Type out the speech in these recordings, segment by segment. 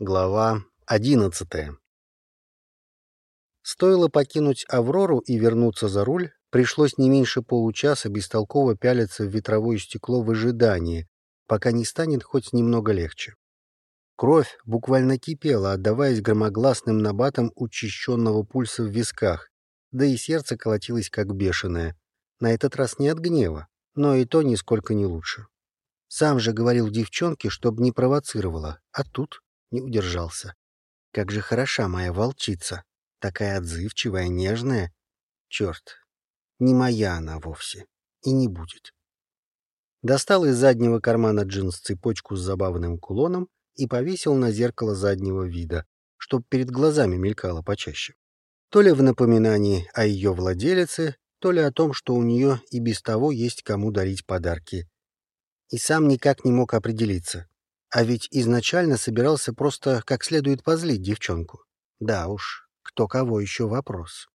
Глава одиннадцатая Стоило покинуть «Аврору» и вернуться за руль, пришлось не меньше получаса бестолково пялиться в ветровое стекло в ожидании, пока не станет хоть немного легче. Кровь буквально кипела, отдаваясь громогласным набатам учащенного пульса в висках, да и сердце колотилось как бешеное. На этот раз не от гнева, но и то нисколько не лучше. Сам же говорил девчонке, чтобы не провоцировала, а тут не удержался. Как же хороша моя волчица, такая отзывчивая, нежная. Черт, не моя она вовсе и не будет. Достал из заднего кармана джинс цепочку с забавным кулоном и повесил на зеркало заднего вида, чтоб перед глазами мелькало почаще. То ли в напоминании о ее владелице, то ли о том, что у нее и без того есть кому дарить подарки. И сам никак не мог определиться. А ведь изначально собирался просто как следует позлить девчонку. Да уж, кто кого еще вопрос.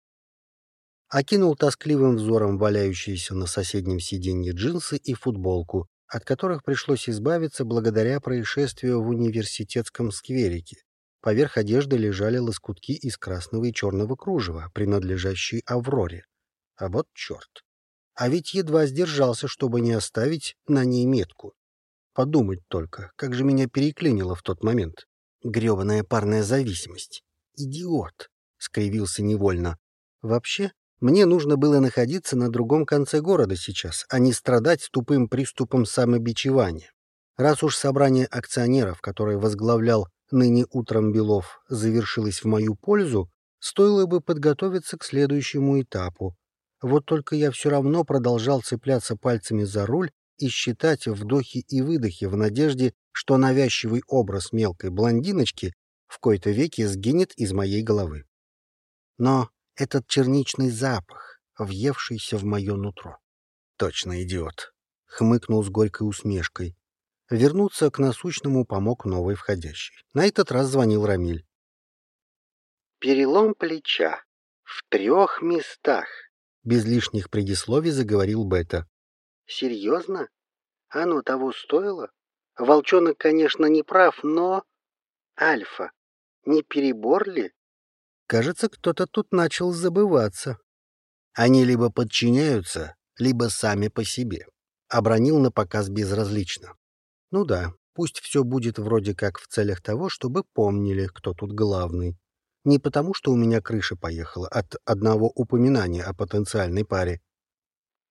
Окинул тоскливым взором валяющиеся на соседнем сиденье джинсы и футболку, от которых пришлось избавиться благодаря происшествию в университетском скверике. Поверх одежды лежали лоскутки из красного и черного кружева, принадлежащие Авроре. А вот черт. А ведь едва сдержался, чтобы не оставить на ней метку. Подумать только, как же меня переклинило в тот момент. Гребаная парная зависимость. Идиот! — скривился невольно. Вообще, мне нужно было находиться на другом конце города сейчас, а не страдать тупым приступом самобичевания. Раз уж собрание акционеров, которое возглавлял ныне утром Белов, завершилось в мою пользу, стоило бы подготовиться к следующему этапу. Вот только я все равно продолжал цепляться пальцами за руль и считать вдохи и выдохи в надежде, что навязчивый образ мелкой блондиночки в кои-то веки сгинет из моей головы. Но этот черничный запах, въевшийся в мое нутро. Точно идиот. Хмыкнул с горькой усмешкой. Вернуться к насущному помог новый входящий. На этот раз звонил Рамиль. «Перелом плеча. В трех местах», — без лишних предисловий заговорил Бета. «Серьезно? Оно того стоило? Волчонок, конечно, не прав, но... Альфа, не перебор ли?» Кажется, кто-то тут начал забываться. Они либо подчиняются, либо сами по себе. Обронил на показ безразлично. Ну да, пусть все будет вроде как в целях того, чтобы помнили, кто тут главный. Не потому, что у меня крыша поехала от одного упоминания о потенциальной паре.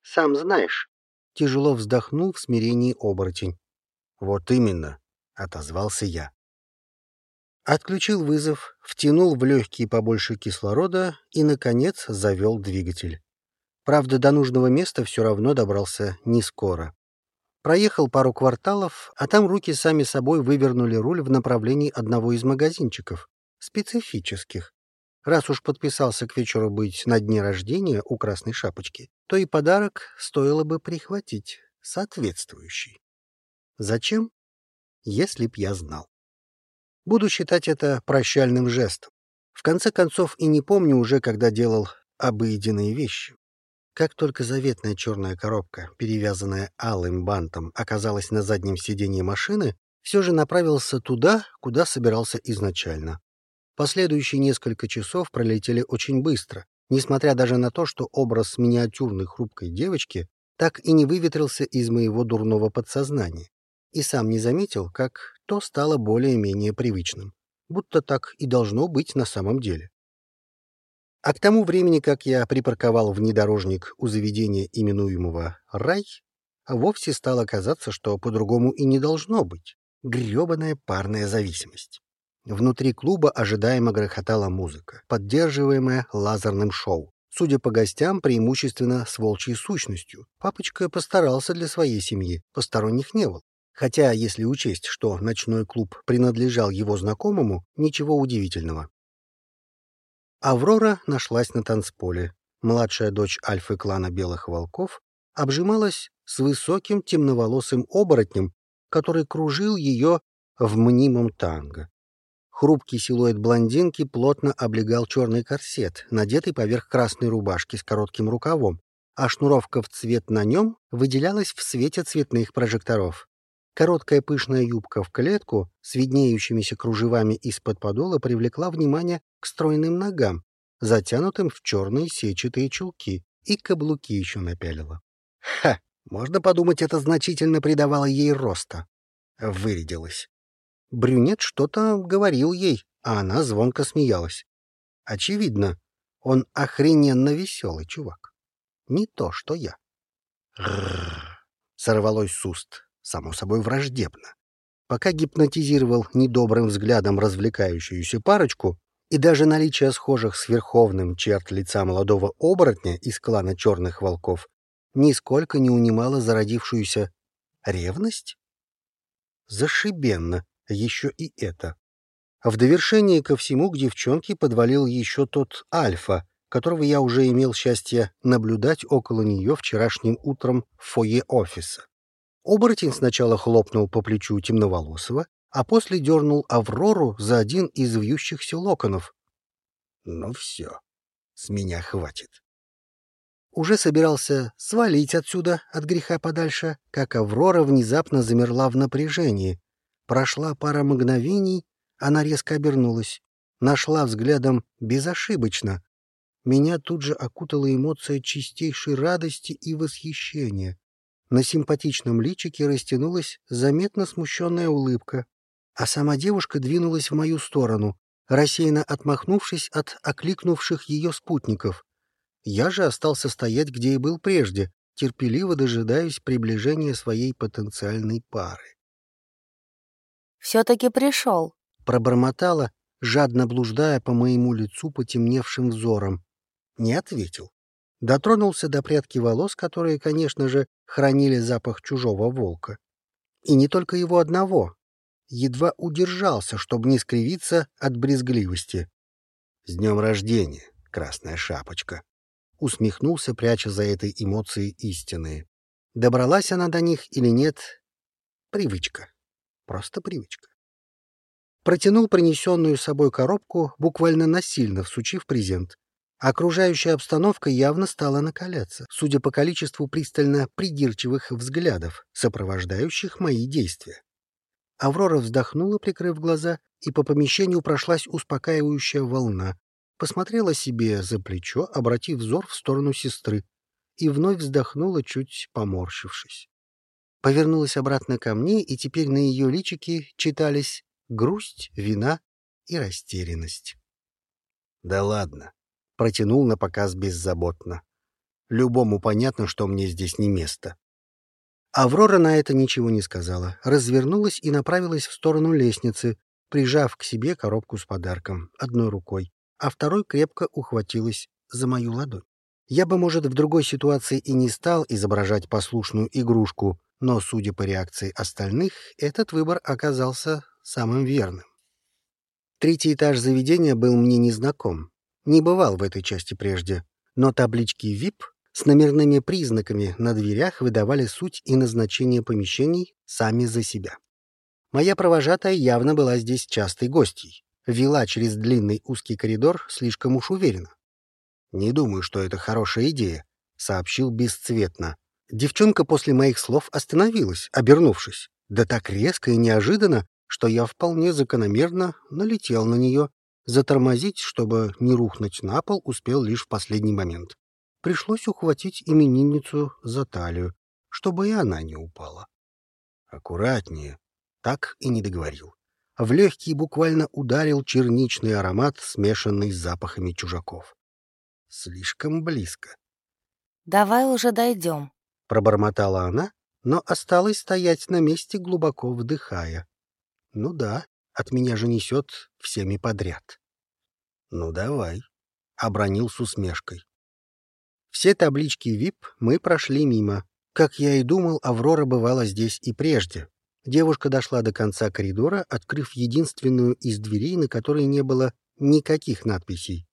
«Сам знаешь», — тяжело вздохнул в смирении оборотень. «Вот именно», — отозвался я. Отключил вызов, втянул в легкие побольше кислорода и, наконец, завел двигатель. Правда, до нужного места все равно добрался не скоро. Проехал пару кварталов, а там руки сами собой вывернули руль в направлении одного из магазинчиков. Специфических. Раз уж подписался к вечеру быть на дне рождения у Красной Шапочки, то и подарок стоило бы прихватить, соответствующий. Зачем? Если б я знал. Буду считать это прощальным жестом. В конце концов, и не помню уже, когда делал обыденные вещи. Как только заветная черная коробка, перевязанная алым бантом, оказалась на заднем сиденье машины, все же направился туда, куда собирался изначально. Последующие несколько часов пролетели очень быстро, несмотря даже на то, что образ миниатюрной хрупкой девочки так и не выветрился из моего дурного подсознания и сам не заметил, как то стало более-менее привычным, будто так и должно быть на самом деле. А к тому времени, как я припарковал внедорожник у заведения, именуемого «Рай», вовсе стало казаться, что по-другому и не должно быть. Грёбаная парная зависимость. Внутри клуба ожидаемо грохотала музыка, поддерживаемая лазерным шоу. Судя по гостям, преимущественно с волчьей сущностью. Папочка постарался для своей семьи, посторонних не было. Хотя, если учесть, что ночной клуб принадлежал его знакомому, ничего удивительного. Аврора нашлась на танцполе. Младшая дочь альфы клана Белых Волков обжималась с высоким темноволосым оборотнем, который кружил ее в мнимом танго. Хрупкий силуэт блондинки плотно облегал черный корсет, надетый поверх красной рубашки с коротким рукавом, а шнуровка в цвет на нем выделялась в свете цветных прожекторов. Короткая пышная юбка в клетку с виднеющимися кружевами из-под подола привлекла внимание к стройным ногам, затянутым в черные сетчатые чулки, и каблуки еще напялила. Ха! Можно подумать, это значительно придавало ей роста. Вырядилась. Брюнет что-то говорил ей, а она звонко смеялась. Очевидно, он охрененно веселый чувак. Не то, что я. Рррр, сорвалось с уст, само собой враждебно. Пока гипнотизировал недобрым взглядом развлекающуюся парочку, и даже наличие схожих с Верховным черт лица молодого оборотня из клана черных волков нисколько не унимало зародившуюся ревность? Зашибенно, еще и это. В довершение ко всему к девчонке подвалил еще тот Альфа, которого я уже имел счастье наблюдать около нее вчерашним утром в фойе офиса. Оборотень сначала хлопнул по плечу темноволосого, а после дернул Аврору за один из вьющихся локонов. Ну все, с меня хватит. Уже собирался свалить отсюда от греха подальше, как Аврора внезапно замерла в напряжении. Прошла пара мгновений, она резко обернулась, нашла взглядом безошибочно. Меня тут же окутала эмоция чистейшей радости и восхищения. На симпатичном личике растянулась заметно смущенная улыбка, а сама девушка двинулась в мою сторону, рассеянно отмахнувшись от окликнувших ее спутников. Я же остался стоять, где и был прежде, терпеливо дожидаясь приближения своей потенциальной пары. «Все-таки пришел», Пробормотала, жадно блуждая по моему лицу потемневшим взором. Не ответил. Дотронулся до прядки волос, которые, конечно же, хранили запах чужого волка. И не только его одного. Едва удержался, чтобы не скривиться от брезгливости. «С днем рождения, красная шапочка!» Усмехнулся, пряча за этой эмоцией истинные. Добралась она до них или нет? Привычка. Просто привычка протянул принесенную с собой коробку, буквально насильно всучив презент. Окружающая обстановка явно стала накаляться, судя по количеству пристально придирчивых взглядов, сопровождающих мои действия. Аврора вздохнула, прикрыв глаза, и по помещению прошлась успокаивающая волна. Посмотрела себе за плечо, обратив взор в сторону сестры, и вновь вздохнула, чуть поморщившись. Повернулась обратно ко мне, и теперь на ее личике читались грусть, вина и растерянность. «Да ладно», — протянул на показ беззаботно. «Любому понятно, что мне здесь не место». Аврора на это ничего не сказала, развернулась и направилась в сторону лестницы, прижав к себе коробку с подарком одной рукой, а второй крепко ухватилась за мою ладонь. Я бы, может, в другой ситуации и не стал изображать послушную игрушку, но, судя по реакции остальных, этот выбор оказался самым верным. Третий этаж заведения был мне незнаком. Не бывал в этой части прежде, но таблички VIP с номерными признаками на дверях выдавали суть и назначение помещений сами за себя. Моя провожатая явно была здесь частой гостьей. Вела через длинный узкий коридор слишком уж уверенно. «Не думаю, что это хорошая идея», — сообщил бесцветно. Девчонка после моих слов остановилась, обернувшись. Да так резко и неожиданно, что я вполне закономерно налетел на нее. Затормозить, чтобы не рухнуть на пол, успел лишь в последний момент. Пришлось ухватить именинницу за талию, чтобы и она не упала. Аккуратнее. Так и не договорил. В легкий буквально ударил черничный аромат, смешанный с запахами чужаков. Слишком близко. «Давай уже дойдем», — пробормотала она, но осталась стоять на месте, глубоко вдыхая. Ну да, от меня же несет всеми подряд. Ну давай, обронил с усмешкой. Все таблички VIP мы прошли мимо. Как я и думал, Аврора бывала здесь и прежде. Девушка дошла до конца коридора, открыв единственную из дверей, на которой не было никаких надписей.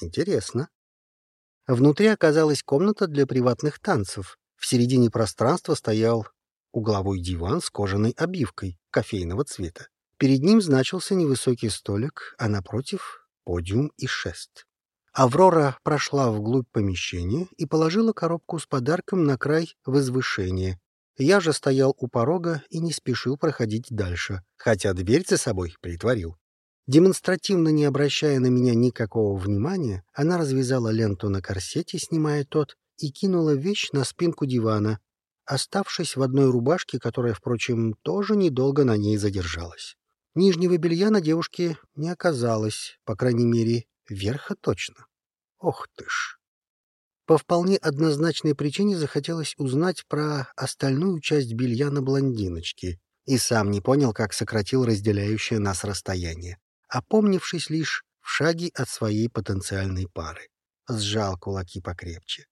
Интересно. Внутри оказалась комната для приватных танцев. В середине пространства стоял угловой диван с кожаной обивкой кофейного цвета. Перед ним значился невысокий столик, а напротив — подиум и шест. Аврора прошла вглубь помещения и положила коробку с подарком на край возвышения. Я же стоял у порога и не спешил проходить дальше, хотя дверь за собой притворил. Демонстративно не обращая на меня никакого внимания, она развязала ленту на корсете, снимая тот, и кинула вещь на спинку дивана, оставшись в одной рубашке, которая, впрочем, тоже недолго на ней задержалась. Нижнего белья на девушке не оказалось, по крайней мере, верха точно. Ох ты ж! По вполне однозначной причине захотелось узнать про остальную часть белья на блондиночке, и сам не понял, как сократил разделяющее нас расстояние, опомнившись лишь в шаге от своей потенциальной пары. Сжал кулаки покрепче.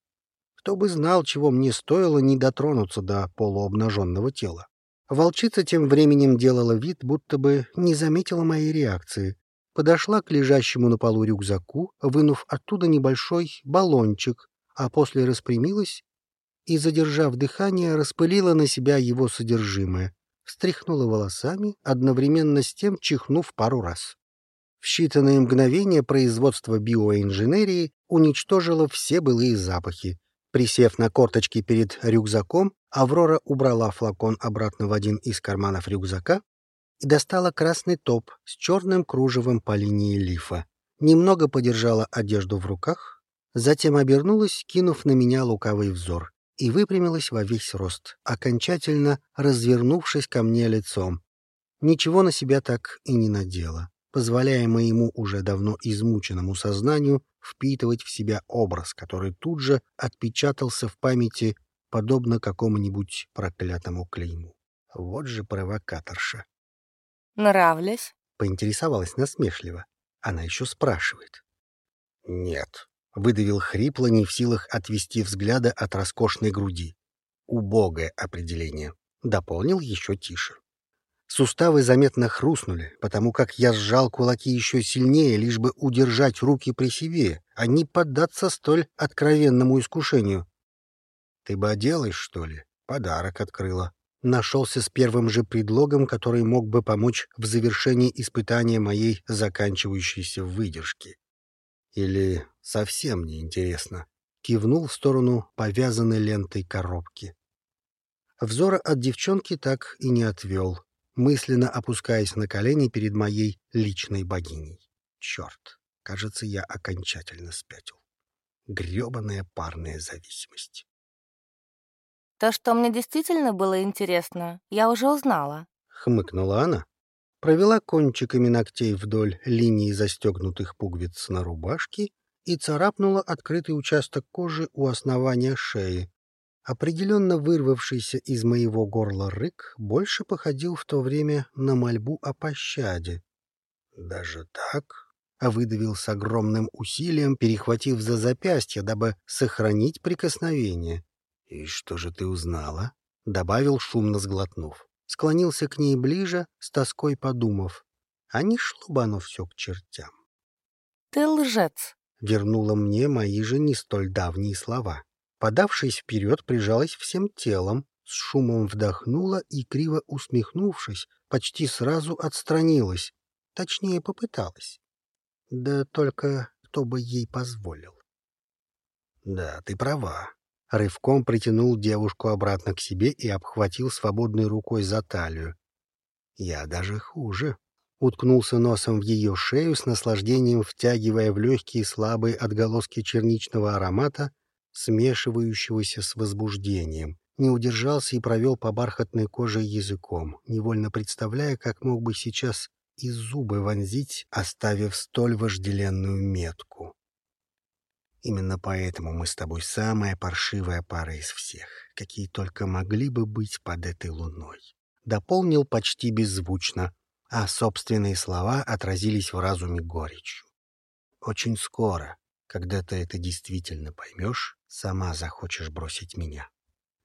Кто бы знал, чего мне стоило не дотронуться до полуобнаженного тела. Волчица тем временем делала вид, будто бы не заметила моей реакции. Подошла к лежащему на полу рюкзаку, вынув оттуда небольшой баллончик, а после распрямилась и, задержав дыхание, распылила на себя его содержимое, встряхнула волосами, одновременно с тем чихнув пару раз. В считанные мгновения производство биоинженерии уничтожило все былые запахи. Присев на корточки перед рюкзаком, Аврора убрала флакон обратно в один из карманов рюкзака и достала красный топ с черным кружевом по линии лифа. Немного подержала одежду в руках, Затем обернулась, кинув на меня лукавый взор, и выпрямилась во весь рост, окончательно развернувшись ко мне лицом. Ничего на себя так и не надела, позволяя моему уже давно измученному сознанию впитывать в себя образ, который тут же отпечатался в памяти, подобно какому-нибудь проклятому клейму. Вот же провокаторша. «Нравлюсь?» — поинтересовалась насмешливо. Она еще спрашивает. «Нет», выдавил хрипло, не в силах отвести взгляда от роскошной груди. Убогое определение. Дополнил еще тише. Суставы заметно хрустнули, потому как я сжал кулаки еще сильнее, лишь бы удержать руки при себе, а не поддаться столь откровенному искушению. «Ты бы оделась, что ли?» Подарок открыла. Нашелся с первым же предлогом, который мог бы помочь в завершении испытания моей заканчивающейся выдержки. Или совсем не интересно. Кивнул в сторону повязанной лентой коробки. Взора от девчонки так и не отвел, мысленно опускаясь на колени перед моей личной богиней. Черт, кажется, я окончательно спятил. Гребаная парная зависимость. То, что мне действительно было интересно, я уже узнала. Хмыкнула она провела кончиками ногтей вдоль линии застегнутых пуговиц на рубашке и царапнула открытый участок кожи у основания шеи. Определенно вырвавшийся из моего горла рык больше походил в то время на мольбу о пощаде. «Даже так?» — выдавил с огромным усилием, перехватив за запястье, дабы сохранить прикосновение. «И что же ты узнала?» — добавил, шумно сглотнув склонился к ней ближе, с тоской подумав. А не шло бы оно все к чертям. — Ты лжец! — вернула мне мои же не столь давние слова. Подавшись вперед, прижалась всем телом, с шумом вдохнула и, криво усмехнувшись, почти сразу отстранилась. Точнее, попыталась. Да только кто бы ей позволил. — Да, ты права, Рывком притянул девушку обратно к себе и обхватил свободной рукой за талию. Я даже хуже. Уткнулся носом в ее шею с наслаждением, втягивая в легкие слабые отголоски черничного аромата, смешивающегося с возбуждением. Не удержался и провел по бархатной коже языком, невольно представляя, как мог бы сейчас и зубы вонзить, оставив столь вожделенную метку. Именно поэтому мы с тобой самая паршивая пара из всех, какие только могли бы быть под этой луной. Дополнил почти беззвучно, а собственные слова отразились в разуме горечью. Очень скоро, когда ты это действительно поймешь, сама захочешь бросить меня.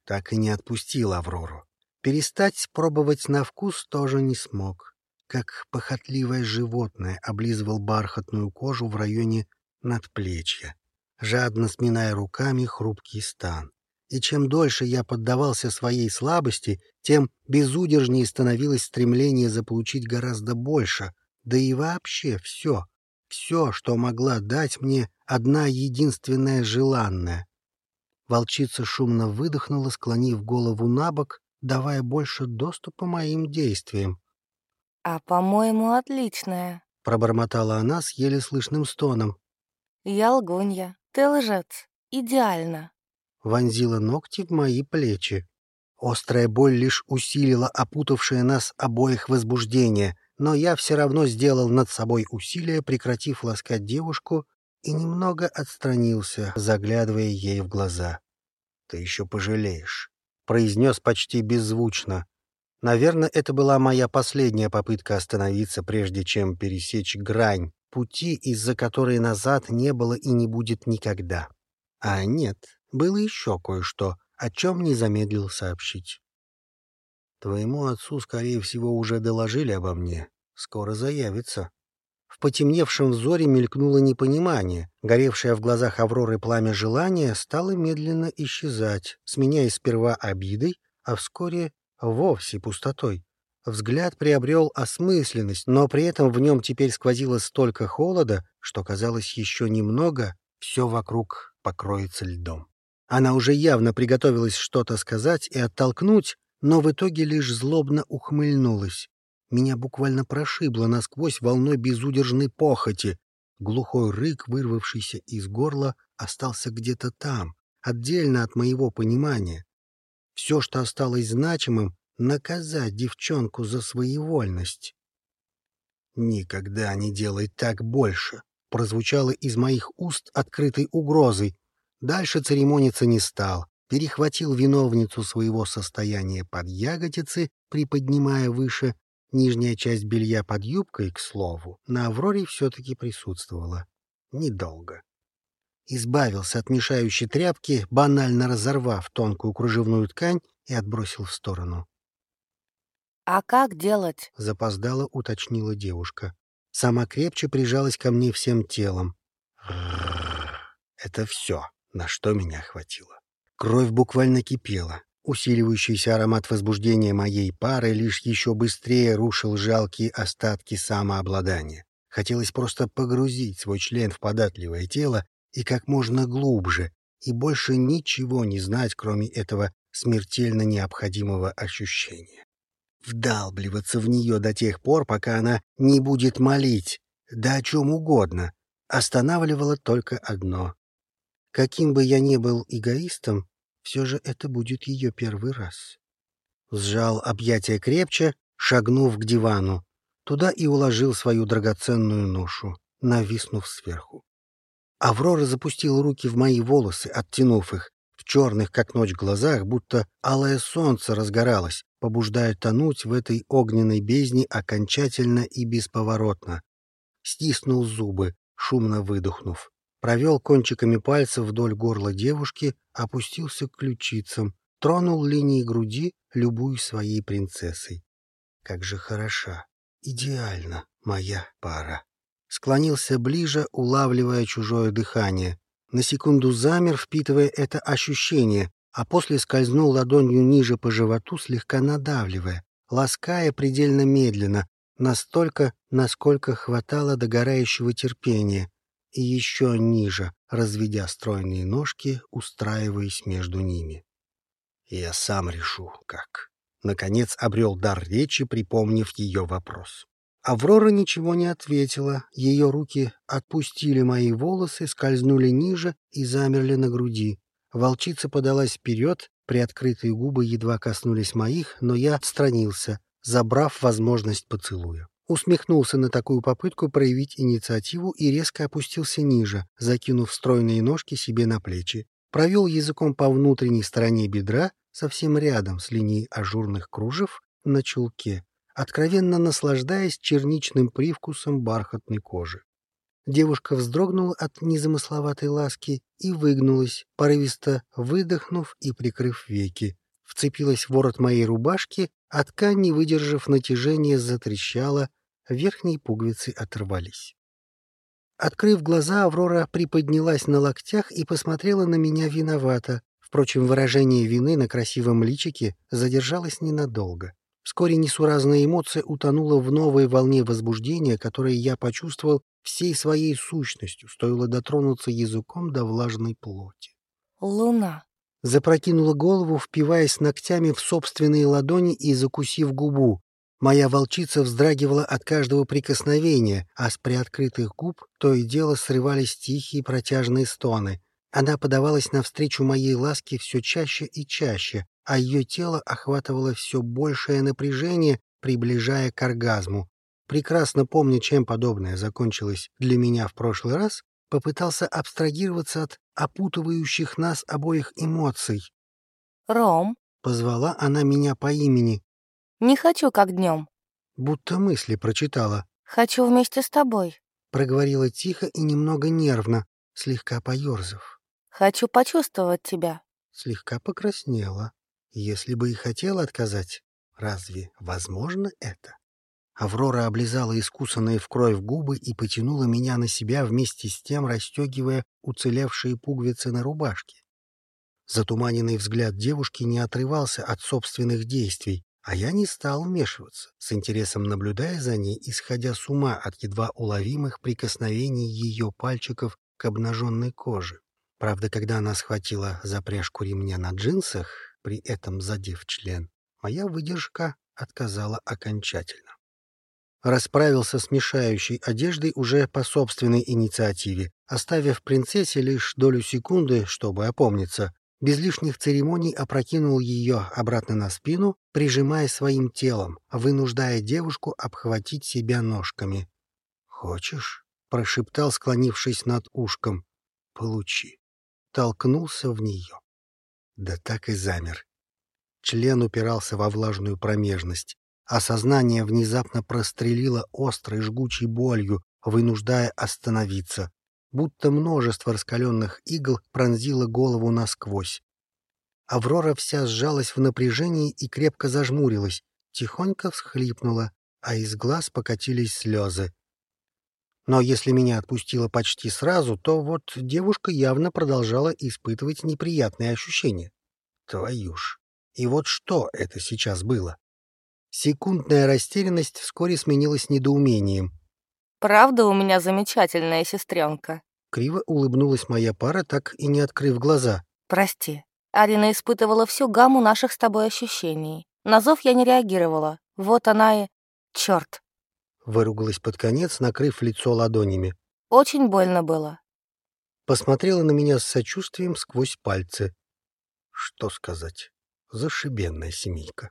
Так и не отпустил Аврору. Перестать пробовать на вкус тоже не смог. Как похотливое животное облизывал бархатную кожу в районе надплечья, жадно сминая руками хрупкий стан. И чем дольше я поддавался своей слабости, тем безудержнее становилось стремление заполучить гораздо больше, да и вообще все, все, что могла дать мне одна единственная желанная. Волчица шумно выдохнула, склонив голову на бок, давая больше доступа моим действиям. «А, по-моему, отличная», — пробормотала она с еле слышным стоном. «Я лгунья, ты лжец. Идеально». Вонзила ногти в мои плечи. Острая боль лишь усилила опутавшее нас обоих возбуждение, но я все равно сделал над собой усилие, прекратив ласкать девушку, и немного отстранился, заглядывая ей в глаза. «Ты еще пожалеешь», — произнес почти беззвучно. Наверное, это была моя последняя попытка остановиться, прежде чем пересечь грань, пути, из-за которой назад не было и не будет никогда. А нет, было еще кое-что, о чем не замедлил сообщить. Твоему отцу, скорее всего, уже доложили обо мне. Скоро заявится. В потемневшем взоре мелькнуло непонимание. Горевшее в глазах Авроры пламя желания стало медленно исчезать, сменяясь сперва обидой, а вскоре вовсе пустотой. Взгляд приобрел осмысленность, но при этом в нем теперь сквозило столько холода, что казалось еще немного, все вокруг покроется льдом. Она уже явно приготовилась что-то сказать и оттолкнуть, но в итоге лишь злобно ухмыльнулась. Меня буквально прошибло насквозь волной безудержной похоти. Глухой рык, вырвавшийся из горла, остался где-то там, отдельно от моего понимания. Все, что осталось значимым, — наказать девчонку за своевольность. «Никогда не делай так больше», — прозвучало из моих уст открытой угрозой. Дальше церемониться не стал, перехватил виновницу своего состояния под ягодицы, приподнимая выше. Нижняя часть белья под юбкой, к слову, на Авроре все-таки присутствовала. Недолго избавился от мешающей тряпки, банально разорвав тонкую кружевную ткань и отбросил в сторону. «А как делать?» — запоздало уточнила девушка. Сама крепче прижалась ко мне всем телом. Это все, на что меня хватило. Кровь буквально кипела. Усиливающийся аромат возбуждения моей пары лишь еще быстрее рушил жалкие остатки самообладания. Хотелось просто погрузить свой член в податливое тело и как можно глубже, и больше ничего не знать, кроме этого смертельно необходимого ощущения. Вдалбливаться в нее до тех пор, пока она не будет молить, да о чем угодно, останавливало только одно. Каким бы я ни был эгоистом, все же это будет ее первый раз. Сжал объятия крепче, шагнув к дивану. Туда и уложил свою драгоценную ношу, нависнув сверху. Аврора запустила руки в мои волосы, оттянув их. В черных, как ночь, глазах, будто алое солнце разгоралось, побуждая тонуть в этой огненной бездне окончательно и бесповоротно. Стиснул зубы, шумно выдохнув. Провел кончиками пальцев вдоль горла девушки, опустился к ключицам, тронул линии груди, любую своей принцессой. Как же хороша, идеально моя пара склонился ближе, улавливая чужое дыхание. На секунду замер, впитывая это ощущение, а после скользнул ладонью ниже по животу, слегка надавливая, лаская предельно медленно, настолько, насколько хватало догорающего терпения, и еще ниже, разведя стройные ножки, устраиваясь между ними. Я сам решу, как. Наконец обрел дар речи, припомнив ее вопрос. Аврора ничего не ответила, ее руки отпустили мои волосы, скользнули ниже и замерли на груди. Волчица подалась вперед, приоткрытые губы едва коснулись моих, но я отстранился, забрав возможность поцелуя. Усмехнулся на такую попытку проявить инициативу и резко опустился ниже, закинув стройные ножки себе на плечи. Провел языком по внутренней стороне бедра, совсем рядом с линией ажурных кружев на чулке, откровенно наслаждаясь черничным привкусом бархатной кожи. Девушка вздрогнула от незамысловатой ласки и выгнулась, порывисто выдохнув и прикрыв веки. Вцепилась в ворот моей рубашки, а ткань, не выдержав натяжения, затрещала, верхние пуговицы оторвались. Открыв глаза, Аврора приподнялась на локтях и посмотрела на меня виновато. Впрочем, выражение вины на красивом личике задержалось ненадолго. Вскоре несуразная эмоция утонула в новой волне возбуждения, которое я почувствовал всей своей сущностью, стоило дотронуться языком до влажной плоти. «Луна!» Запрокинула голову, впиваясь ногтями в собственные ладони и закусив губу. Моя волчица вздрагивала от каждого прикосновения, а с приоткрытых губ то и дело срывались тихие протяжные стоны. Она подавалась навстречу моей ласке все чаще и чаще, а ее тело охватывало все большее напряжение, приближая к оргазму. Прекрасно помня, чем подобное закончилось для меня в прошлый раз, попытался абстрагироваться от опутывающих нас обоих эмоций. «Ром?» — позвала она меня по имени. «Не хочу, как днем». Будто мысли прочитала. «Хочу вместе с тобой». Проговорила тихо и немного нервно, слегка поерзав. «Хочу почувствовать тебя». Слегка покраснела. Если бы и хотела отказать, разве возможно это? Аврора облизала искусанные в кровь губы и потянула меня на себя вместе с тем, расстегивая уцелевшие пуговицы на рубашке. Затуманенный взгляд девушки не отрывался от собственных действий, а я не стал вмешиваться, с интересом наблюдая за ней, исходя с ума от едва уловимых прикосновений ее пальчиков к обнаженной коже. Правда, когда она схватила запряжку ремня на джинсах, при этом задев член, моя выдержка отказала окончательно. Расправился с мешающей одеждой уже по собственной инициативе, оставив принцессе лишь долю секунды, чтобы опомниться, без лишних церемоний опрокинул ее обратно на спину, прижимая своим телом, вынуждая девушку обхватить себя ножками. «Хочешь?» — прошептал, склонившись над ушком. «Получи». Толкнулся в нее. Да так и замер. Член упирался во влажную промежность, а сознание внезапно прострелило острой жгучей болью, вынуждая остановиться, будто множество раскаленных игл пронзило голову насквозь. Аврора вся сжалась в напряжении и крепко зажмурилась, тихонько всхлипнула, а из глаз покатились слезы. Но если меня отпустило почти сразу, то вот девушка явно продолжала испытывать неприятные ощущения. Твою ж! И вот что это сейчас было? Секундная растерянность вскоре сменилась недоумением. Правда, у меня замечательная сестренка. Криво улыбнулась моя пара, так и не открыв глаза. Прости. Арина испытывала всю гамму наших с тобой ощущений. На зов я не реагировала. Вот она и... Черт. Выругалась под конец, накрыв лицо ладонями. Очень больно было. Посмотрела на меня с сочувствием сквозь пальцы. Что сказать? Зашибенная семейка.